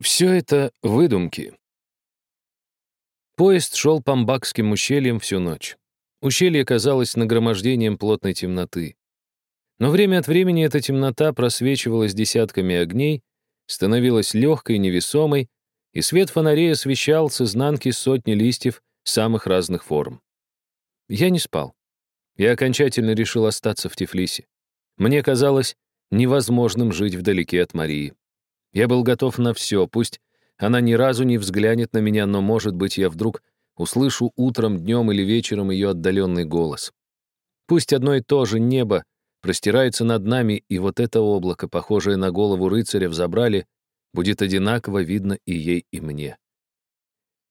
Все это выдумки. Поезд шел по Мбакским ущельям всю ночь. Ущелье казалось нагромождением плотной темноты. Но время от времени эта темнота просвечивалась десятками огней, становилась легкой и невесомой, и свет фонарей освещал с изнанки сотни листьев самых разных форм. Я не спал. Я окончательно решил остаться в Тифлисе. Мне казалось невозможным жить вдалеке от Марии. Я был готов на все, пусть она ни разу не взглянет на меня, но, может быть, я вдруг услышу утром, днем или вечером ее отдаленный голос. Пусть одно и то же небо простирается над нами, и вот это облако, похожее на голову рыцаря, взобрали, будет одинаково видно и ей, и мне.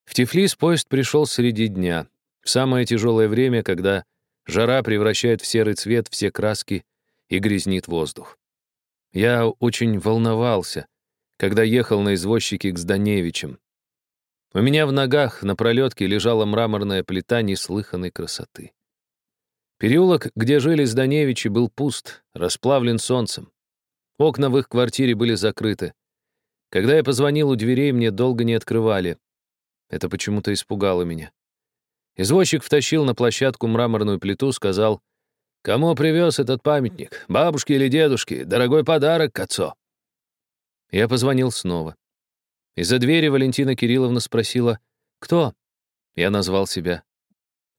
В Тифлис поезд пришел среди дня, в самое тяжелое время, когда жара превращает в серый цвет все краски и грязнит воздух. Я очень волновался, когда ехал на извозчике к Зданевичам. У меня в ногах на пролетке лежала мраморная плита неслыханной красоты. Переулок, где жили Зданевичи, был пуст, расплавлен солнцем. Окна в их квартире были закрыты. Когда я позвонил у дверей, мне долго не открывали. Это почему-то испугало меня. Извозчик втащил на площадку мраморную плиту, сказал, «Кому привез этот памятник? Бабушке или дедушке? Дорогой подарок к отцу». Я позвонил снова. Из-за двери Валентина Кирилловна спросила, «Кто?» Я назвал себя.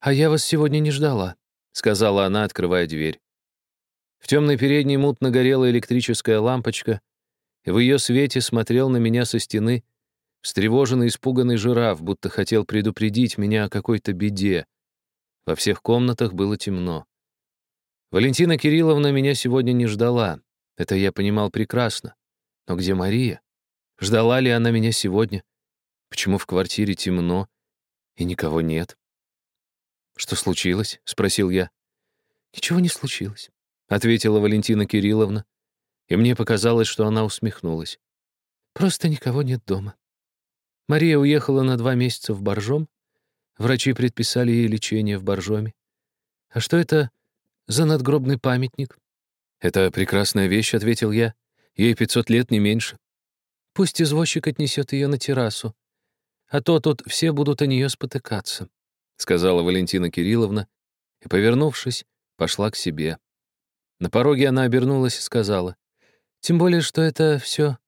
«А я вас сегодня не ждала», — сказала она, открывая дверь. В темной передней мутно горела электрическая лампочка, в ее свете смотрел на меня со стены встревоженный испуганный жираф, будто хотел предупредить меня о какой-то беде. Во всех комнатах было темно. Валентина Кирилловна меня сегодня не ждала. Это я понимал прекрасно. Но где Мария? Ждала ли она меня сегодня? Почему в квартире темно и никого нет? «Что случилось?» — спросил я. «Ничего не случилось», — ответила Валентина Кирилловна, и мне показалось, что она усмехнулась. «Просто никого нет дома. Мария уехала на два месяца в Боржом. Врачи предписали ей лечение в Боржоме. А что это за надгробный памятник?» «Это прекрасная вещь», — ответил я. Ей пятьсот лет, не меньше. Пусть извозчик отнесет ее на террасу, а то тут все будут о нее спотыкаться», — сказала Валентина Кирилловна, и, повернувшись, пошла к себе. На пороге она обернулась и сказала, «Тем более, что это все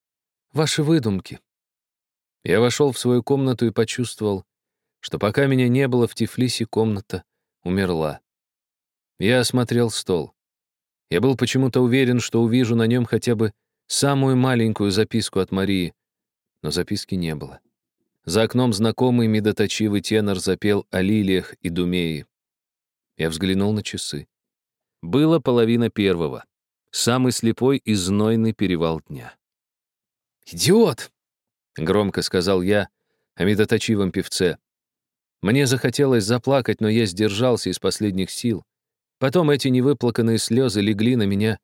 ваши выдумки». Я вошел в свою комнату и почувствовал, что пока меня не было в Тифлисе, комната умерла. Я осмотрел стол. Я был почему-то уверен, что увижу на нем хотя бы самую маленькую записку от Марии, но записки не было. За окном знакомый медоточивый тенор запел о лилиях и думеи. Я взглянул на часы. Было половина первого. Самый слепой и знойный перевал дня. «Идиот!» — громко сказал я о медоточивом певце. Мне захотелось заплакать, но я сдержался из последних сил. Потом эти невыплаканные слезы легли на меня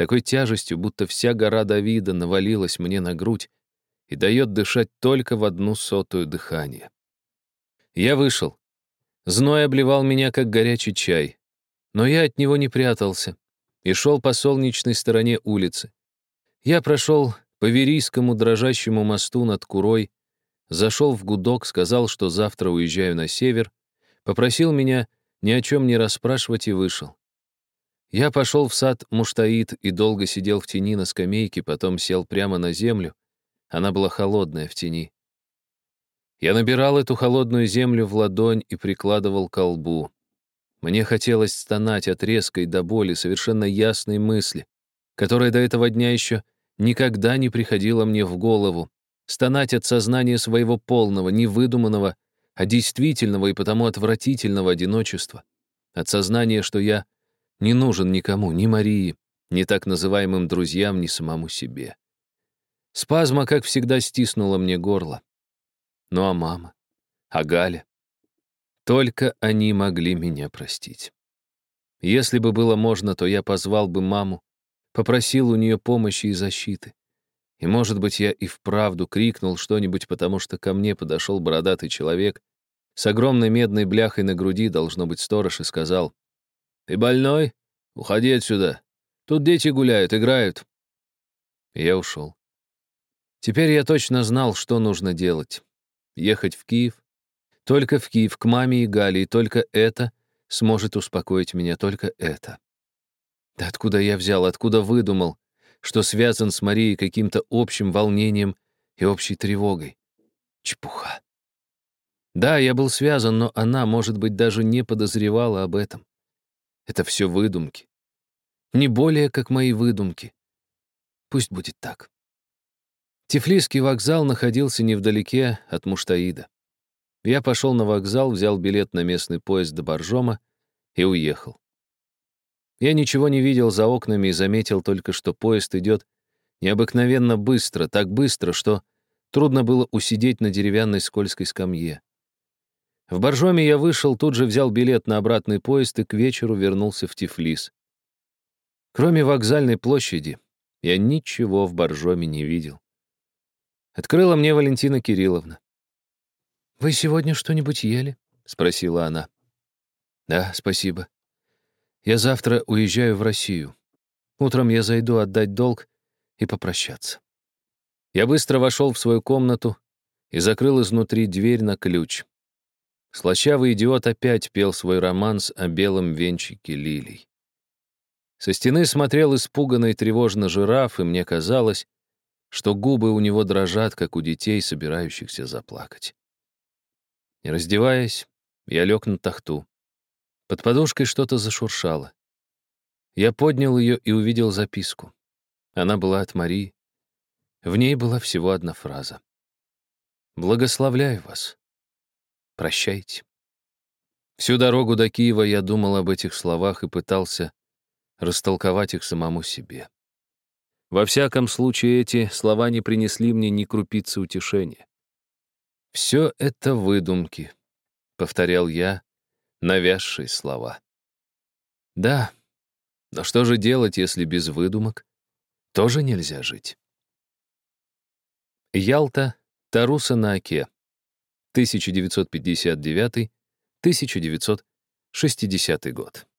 такой тяжестью, будто вся гора Давида навалилась мне на грудь и дает дышать только в одну сотую дыхание. Я вышел. Зной обливал меня, как горячий чай. Но я от него не прятался и шел по солнечной стороне улицы. Я прошел по Верийскому дрожащему мосту над Курой, зашел в гудок, сказал, что завтра уезжаю на север, попросил меня ни о чем не расспрашивать и вышел. Я пошел в сад Муштаид и долго сидел в тени на скамейке, потом сел прямо на землю. Она была холодная в тени. Я набирал эту холодную землю в ладонь и прикладывал к колбу. Мне хотелось стонать от резкой до боли совершенно ясной мысли, которая до этого дня еще никогда не приходила мне в голову, стонать от сознания своего полного, невыдуманного, а действительного и потому отвратительного одиночества, от сознания, что я — не нужен никому, ни Марии, ни так называемым друзьям, ни самому себе. Спазма, как всегда, стиснула мне горло. Ну а мама? А Галя? Только они могли меня простить. Если бы было можно, то я позвал бы маму, попросил у нее помощи и защиты. И, может быть, я и вправду крикнул что-нибудь, потому что ко мне подошел бородатый человек с огромной медной бляхой на груди, должно быть, сторож, и сказал, «Ты больной? Уходи отсюда. Тут дети гуляют, играют». Я ушел. Теперь я точно знал, что нужно делать. Ехать в Киев. Только в Киев, к маме и Гале, и только это сможет успокоить меня, только это. Да откуда я взял, откуда выдумал, что связан с Марией каким-то общим волнением и общей тревогой? Чепуха. Да, я был связан, но она, может быть, даже не подозревала об этом. Это все выдумки. Не более, как мои выдумки. Пусть будет так. Тифлисский вокзал находился невдалеке от Муштаида. Я пошел на вокзал, взял билет на местный поезд до Боржома и уехал. Я ничего не видел за окнами и заметил только, что поезд идет необыкновенно быстро, так быстро, что трудно было усидеть на деревянной скользкой скамье. В Боржоме я вышел, тут же взял билет на обратный поезд и к вечеру вернулся в Тифлис. Кроме вокзальной площади, я ничего в Боржоме не видел. Открыла мне Валентина Кирилловна. «Вы сегодня что-нибудь ели?» — спросила она. «Да, спасибо. Я завтра уезжаю в Россию. Утром я зайду отдать долг и попрощаться». Я быстро вошел в свою комнату и закрыл изнутри дверь на ключ. Слащавый идиот опять пел свой романс о белом венчике лилий. Со стены смотрел испуганно и тревожно жираф, и мне казалось, что губы у него дрожат, как у детей, собирающихся заплакать. Не раздеваясь, я лег на тахту. Под подушкой что-то зашуршало. Я поднял ее и увидел записку. Она была от Марии. В ней была всего одна фраза. «Благословляю вас. Прощайте». Всю дорогу до Киева я думал об этих словах и пытался растолковать их самому себе. Во всяком случае, эти слова не принесли мне ни крупицы утешения. «Все это выдумки», — повторял я, навязшие слова. Да, но что же делать, если без выдумок тоже нельзя жить? Ялта, Таруса на Оке, 1959-1960 год.